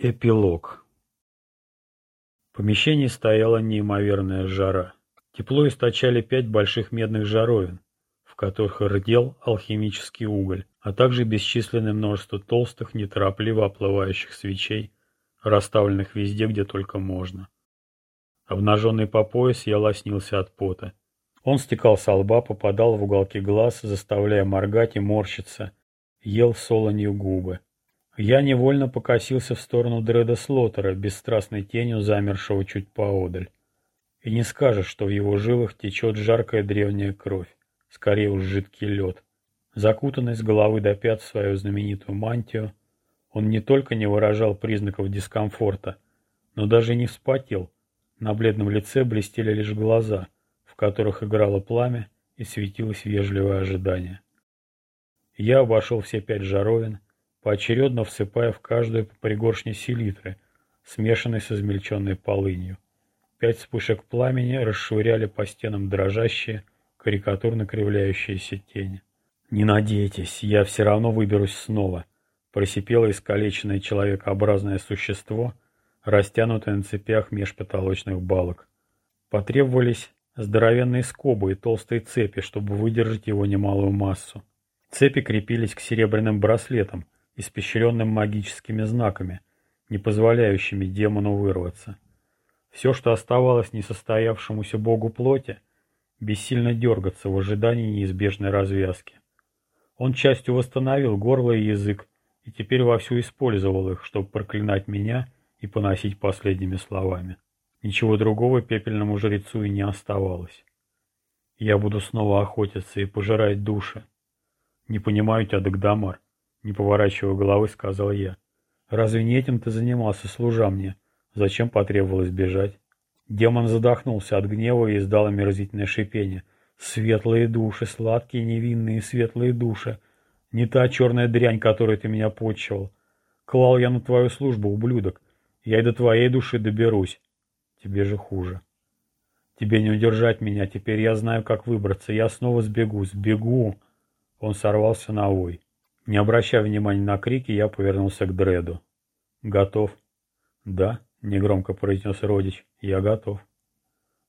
Эпилог. В помещении стояла неимоверная жара. Тепло источали пять больших медных жаровин, в которых рдел алхимический уголь, а также бесчисленное множество толстых, неторопливо оплывающих свечей, расставленных везде, где только можно. Обнаженный по пояс, я лоснился от пота. Он стекал со лба, попадал в уголки глаз, заставляя моргать и морщиться, ел солонью губы. Я невольно покосился в сторону Дреда Слотера, бесстрастной тенью замершего чуть поодаль. И не скажешь, что в его жилах течет жаркая древняя кровь, скорее уж жидкий лед. Закутанный с головы до пят в свою знаменитую мантию, он не только не выражал признаков дискомфорта, но даже не вспотел. На бледном лице блестели лишь глаза, в которых играло пламя и светилось вежливое ожидание. Я обошел все пять жаровин, поочередно всыпая в каждую по пригоршне селитры, смешанной с измельченной полынью. Пять вспышек пламени расшвыряли по стенам дрожащие, карикатурно кривляющиеся тени. «Не надейтесь, я все равно выберусь снова», — просипело искалеченное человекообразное существо, растянутое на цепях меж потолочных балок. Потребовались здоровенные скобы и толстые цепи, чтобы выдержать его немалую массу. Цепи крепились к серебряным браслетам, испещренным магическими знаками, не позволяющими демону вырваться. Все, что оставалось несостоявшемуся богу плоти, бессильно дергаться в ожидании неизбежной развязки. Он частью восстановил горло и язык, и теперь вовсю использовал их, чтобы проклинать меня и поносить последними словами. Ничего другого пепельному жрецу и не оставалось. Я буду снова охотиться и пожирать души. Не понимаю тебя, Дагдамар. Не поворачивая головы, сказал я. «Разве не этим ты занимался, служа мне? Зачем потребовалось бежать?» Демон задохнулся от гнева и издал омерзительное шипение. «Светлые души, сладкие, невинные светлые души. Не та черная дрянь, которой ты меня почивал. Клал я на твою службу, ублюдок. Я и до твоей души доберусь. Тебе же хуже. Тебе не удержать меня, теперь я знаю, как выбраться. Я снова сбегу, сбегу!» Он сорвался на вой. Не обращая внимания на крики, я повернулся к Дреду. «Готов?» «Да», — негромко произнес родич, — «я готов».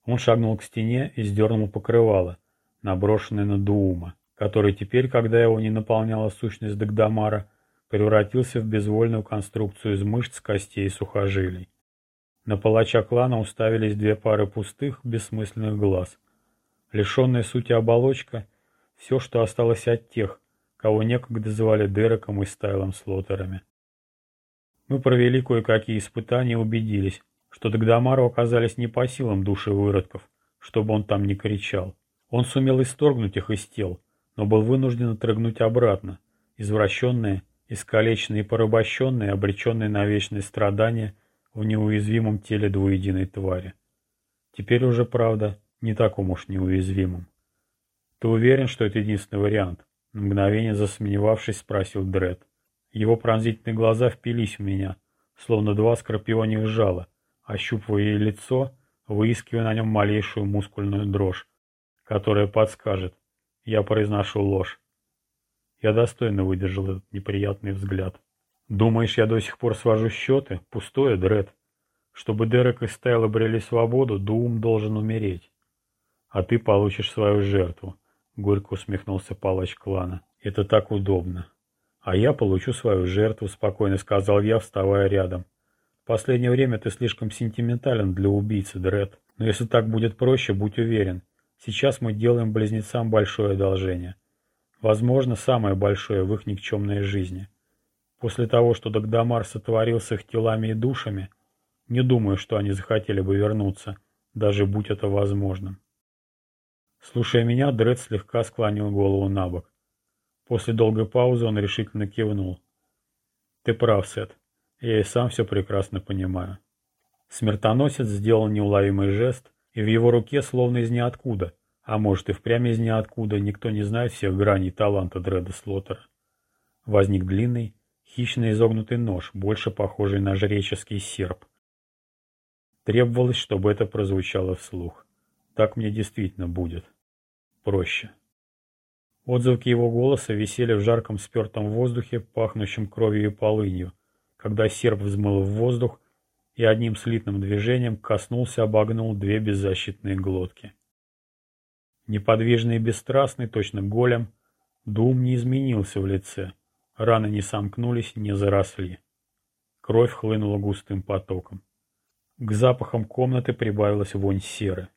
Он шагнул к стене и сдернул покрывало, наброшенное на Дуума, который теперь, когда его не наполняла сущность Дагдамара, превратился в безвольную конструкцию из мышц, костей и сухожилий. На палача клана уставились две пары пустых, бессмысленных глаз. Лишенная сути оболочка — все, что осталось от тех, кого некогда звали Дереком и Стайлом Слотерами. Мы провели кое-какие испытания и убедились, что Дагдамару оказались не по силам души выродков, чтобы он там не кричал. Он сумел исторгнуть их из тел, но был вынужден отрыгнуть обратно, извращенные, искалеченные и порабощенные, обреченные на вечные страдания в неуязвимом теле двуединой твари. Теперь уже, правда, не таком уж неуязвимом. Ты уверен, что это единственный вариант? Мгновение засомневавшись, спросил Дред. Его пронзительные глаза впились в меня, словно два скорпионих жала, ощупывая ей лицо, выискивая на нем малейшую мускульную дрожь, которая подскажет. Я произношу ложь. Я достойно выдержал этот неприятный взгляд. Думаешь, я до сих пор свожу счеты? Пустое, Дред. Чтобы Дерек и Стайл обрели свободу, Дуум должен умереть. А ты получишь свою жертву. Горько усмехнулся палач клана. Это так удобно. А я получу свою жертву, спокойно сказал я, вставая рядом. В последнее время ты слишком сентиментален для убийцы, Дред. Но если так будет проще, будь уверен. Сейчас мы делаем близнецам большое одолжение. Возможно, самое большое в их никчемной жизни. После того, что Дагдамар сотворил с их телами и душами, не думаю, что они захотели бы вернуться, даже будь это возможным. Слушая меня, Дред слегка склонил голову на бок. После долгой паузы он решительно кивнул. «Ты прав, Сет. Я и сам все прекрасно понимаю». Смертоносец сделал неуловимый жест, и в его руке, словно из ниоткуда, а может и впрямь из ниоткуда, никто не знает всех граней таланта Дреда Слоттера, возник длинный, хищно изогнутый нож, больше похожий на жреческий серп. Требовалось, чтобы это прозвучало вслух. Так мне действительно будет. Проще. Отзвуки его голоса висели в жарком спертом воздухе, пахнущем кровью и полынью, когда серп взмыл в воздух и одним слитным движением коснулся, обогнул две беззащитные глотки. Неподвижный и бесстрастный, точно голем, Дум не изменился в лице. Раны не сомкнулись, не заросли. Кровь хлынула густым потоком. К запахам комнаты прибавилась вонь серы.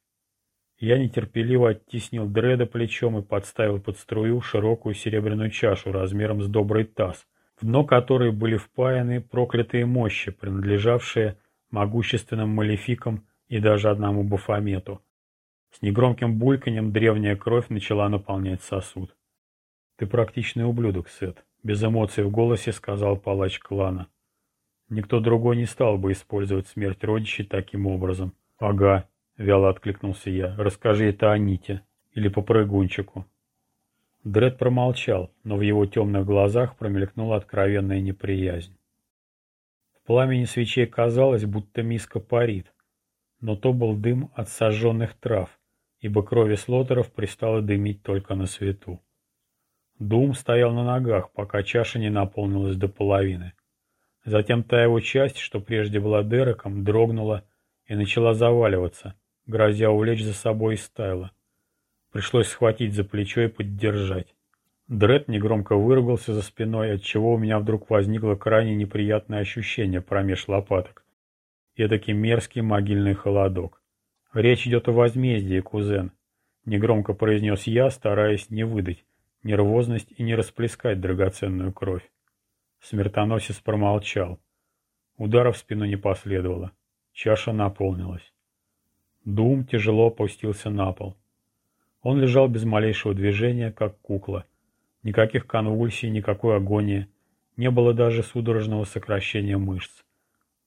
Я нетерпеливо оттеснил дреда плечом и подставил под струю широкую серебряную чашу размером с добрый таз, в дно которой были впаяны проклятые мощи, принадлежавшие могущественным малефикам и даже одному Бафомету. С негромким бульканьем древняя кровь начала наполнять сосуд. «Ты практичный ублюдок, Сет», — без эмоций в голосе сказал палач клана. «Никто другой не стал бы использовать смерть родичей таким образом». «Ага», — вяло откликнулся я, — «расскажи это Аните или попрыгунчику». Дред промолчал, но в его темных глазах промелькнула откровенная неприязнь. В пламени свечей казалось, будто миска парит, но то был дым от сожженных трав, ибо крови слотеров пристало дымить только на свету. Дум стоял на ногах, пока чаша не наполнилась до половины. Затем та его часть, что прежде была Дереком, дрогнула и начала заваливаться, грозя увлечь за собой Стайла. Пришлось схватить за плечо и поддержать. Дред негромко выругался за спиной, отчего у меня вдруг возникло крайне неприятное ощущение промеж лопаток. Эдакий мерзкий могильный холодок. «Речь идет о возмездии, кузен», — негромко произнес я, стараясь не выдать, нервозность и не расплескать драгоценную кровь. Смертоносец промолчал. Удара в спину не последовало. Чаша наполнилась. Дум тяжело опустился на пол. Он лежал без малейшего движения, как кукла. Никаких конвульсий, никакой агонии. Не было даже судорожного сокращения мышц.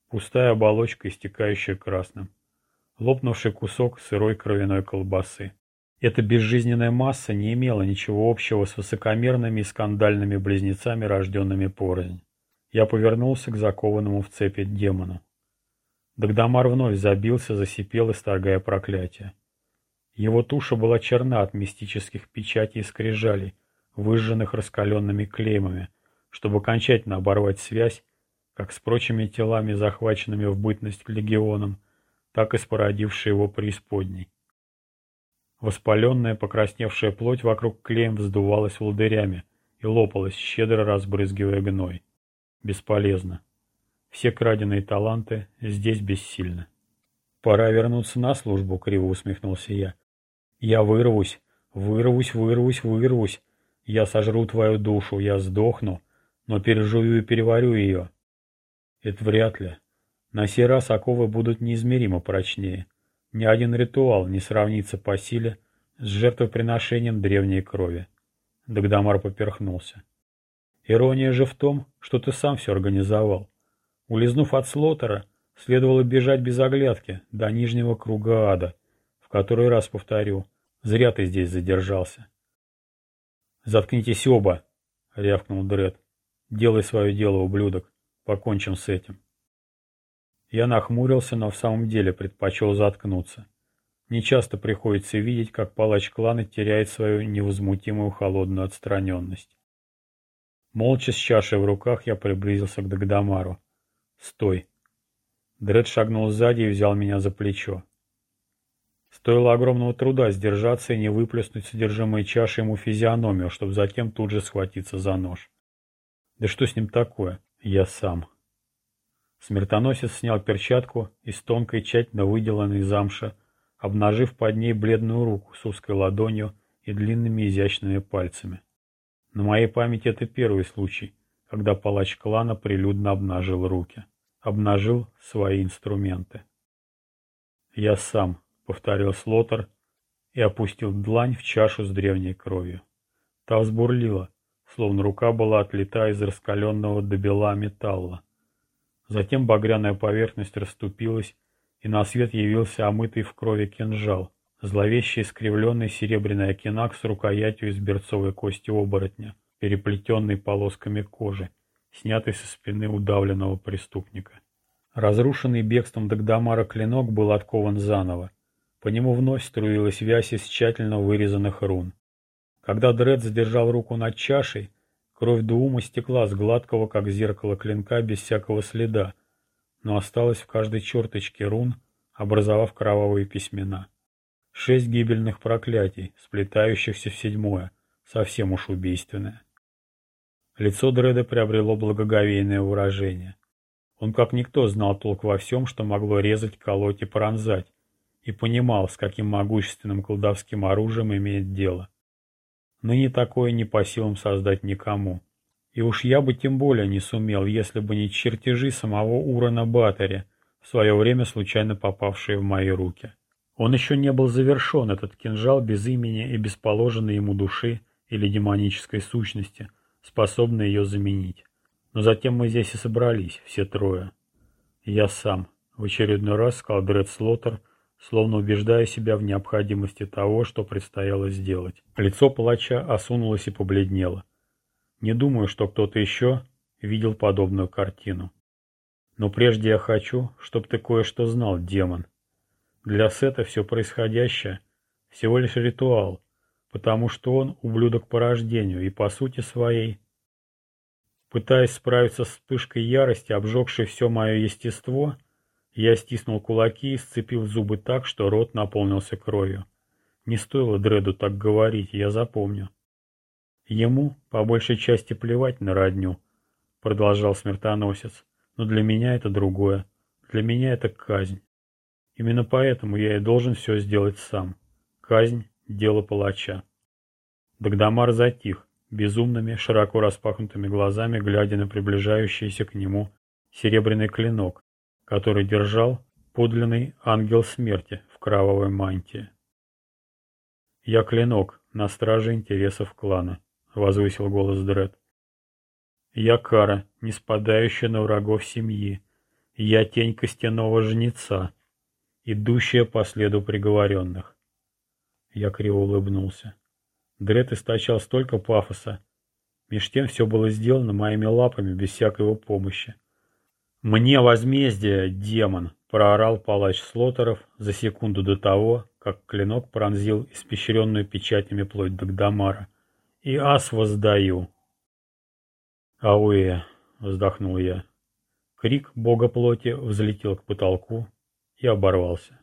Пустая оболочка, истекающая красным. Лопнувший кусок сырой кровяной колбасы. Эта безжизненная масса не имела ничего общего с высокомерными и скандальными близнецами, рожденными порознь. Я повернулся к закованному в цепи демону. Дагдамар вновь забился, засипел, исторгая проклятие. Его туша была черна от мистических печатей и скрижалей, выжженных раскаленными клеймами, чтобы окончательно оборвать связь как с прочими телами, захваченными в бытность легионом, так и с породившей его преисподней. Воспаленная, покрасневшая плоть вокруг клеем вздувалась волдырями и лопалась, щедро разбрызгивая гной. Бесполезно. Все краденые таланты здесь бессильны. «Пора вернуться на службу», — криво усмехнулся я. «Я вырвусь, вырвусь, вырвусь, вырвусь. Я сожру твою душу, я сдохну, но пережую и переварю ее». «Это вряд ли. На сей раз оковы будут неизмеримо прочнее. Ни один ритуал не сравнится по силе с жертвоприношением древней крови. Дагдамар поперхнулся. Ирония же в том, что ты сам все организовал. Улизнув от слотера, следовало бежать без оглядки до нижнего круга ада. В который раз повторю, зря ты здесь задержался. «Заткнитесь оба!» — рявкнул Дред. «Делай свое дело, ублюдок. Покончим с этим». Я нахмурился, но в самом деле предпочел заткнуться. Нечасто приходится видеть, как палач клана теряет свою невозмутимую холодную отстраненность. Молча с чашей в руках я приблизился к Дагдамару. «Стой!» Дред шагнул сзади и взял меня за плечо. Стоило огромного труда сдержаться и не выплеснуть содержимое чаши ему физиономию, чтобы затем тут же схватиться за нож. Да что с ним такое? Я сам. Смертоносец снял перчатку из тонкой, тщательно выделанной замша, обнажив под ней бледную руку с узкой ладонью и длинными изящными пальцами. На моей памяти это первый случай, когда палач клана прилюдно обнажил руки. Обнажил свои инструменты. «Я сам», — повторил Слотер и опустил длань в чашу с древней кровью. Та взбурлила, словно рука была отлита из раскаленного до бела металла. Затем багряная поверхность расступилась, и на свет явился омытый в крови кинжал, зловещий искривленный серебряный окинак с рукоятью из берцовой кости оборотня, переплетенный полосками кожи, снятый со спины удавленного преступника. Разрушенный бегством Дагдамара клинок был откован заново. По нему вновь струилась вязь из тщательно вырезанных рун. Когда Дред задержал руку над чашей, Кровь Дуума стекла с гладкого, как зеркало клинка, без всякого следа, но осталась в каждой черточке рун, образовав кровавые письмена. Шесть гибельных проклятий, сплетающихся в седьмое, совсем уж убийственное. Лицо Дреда приобрело благоговейное выражение. Он как никто знал толк во всем, что могло резать, колоть и пронзать, и понимал, с каким могущественным колдовским оружием имеет дело. Ныне такое не по силам создать никому. И уж я бы тем более не сумел, если бы не чертежи самого Урана Баттери, в свое время случайно попавшие в мои руки. Он еще не был завершен, этот кинжал без имени и без положенной ему души или демонической сущности, способной ее заменить. Но затем мы здесь и собрались, все трое. Я сам, в очередной раз сказал Дред Слоттер, словно убеждая себя в необходимости того, что предстояло сделать. Лицо палача осунулось и побледнело. Не думаю, что кто-то еще видел подобную картину. Но прежде я хочу, чтобы ты кое-что знал, демон. Для Сета все происходящее всего лишь ритуал, потому что он ублюдок по рождению и по сути своей. Пытаясь справиться с вспышкой ярости, обжегшей все мое естество, я стиснул кулаки и сцепил зубы так, что рот наполнился кровью. Не стоило Дреду так говорить, я запомню. Ему, по большей части, плевать на родню, продолжал смертоносец, но для меня это другое. Для меня это казнь. Именно поэтому я и должен все сделать сам. Казнь — дело палача. Дагдамар затих, безумными, широко распахнутыми глазами, глядя на приближающийся к нему серебряный клинок, который держал подлинный ангел смерти в кровавой мантии. «Я клинок на страже интересов клана», — возвысил голос Дред. «Я кара, не спадающая на врагов семьи. Я тень костяного жнеца, идущая по следу приговоренных». Я криво улыбнулся. Дред источал столько пафоса. Меж тем все было сделано моими лапами, без всякой его помощи. «Мне возмездие, демон!» — проорал палач Слотеров за секунду до того, как клинок пронзил испещренную печатями плоть Дагдамара. «И ас воздаю!» «Ауэ!» — вздохнул я. Крик бога плоти взлетел к потолку и оборвался.